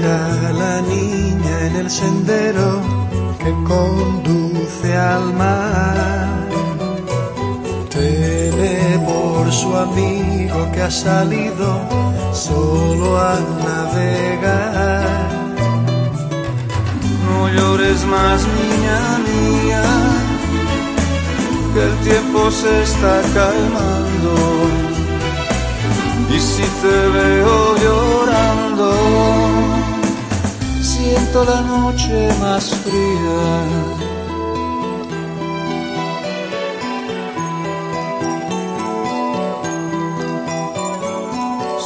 Suspira la niña en el sendero que conduce al mar. Teme por su amigo que ha salido solo a navegar. No llores más, niña mía, que el tiempo se está calmando. Siento la noche más fría.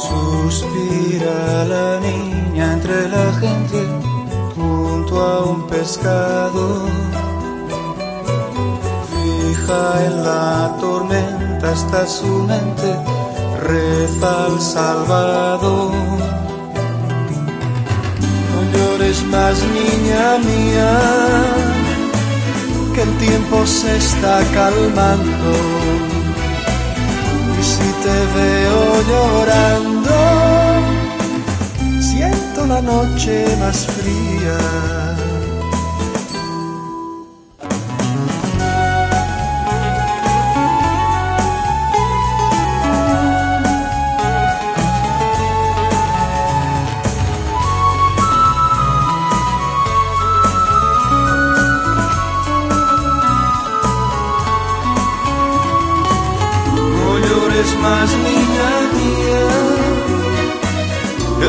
Suspira la niña entre la gente junto a un pescado. Fija en la tormenta está su mente, reza al Salvador. Más, niña mía, que el tiempo se está calmando. Y si te veo llorando, siento la noche más fría. Más, niña mía,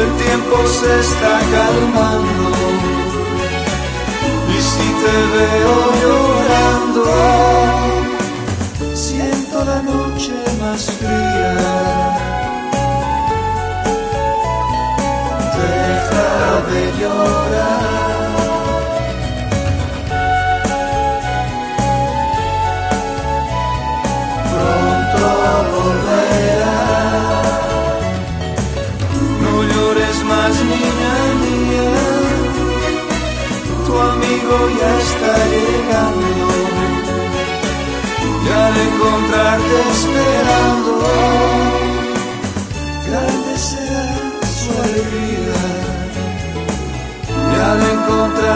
el tiempo se está calmando. Y si te veo llorando, siento la noche más fría. Deja de llorar. Ya está llegando. Y al encontrarte esperando, grande será su alegría. Y al encontrarte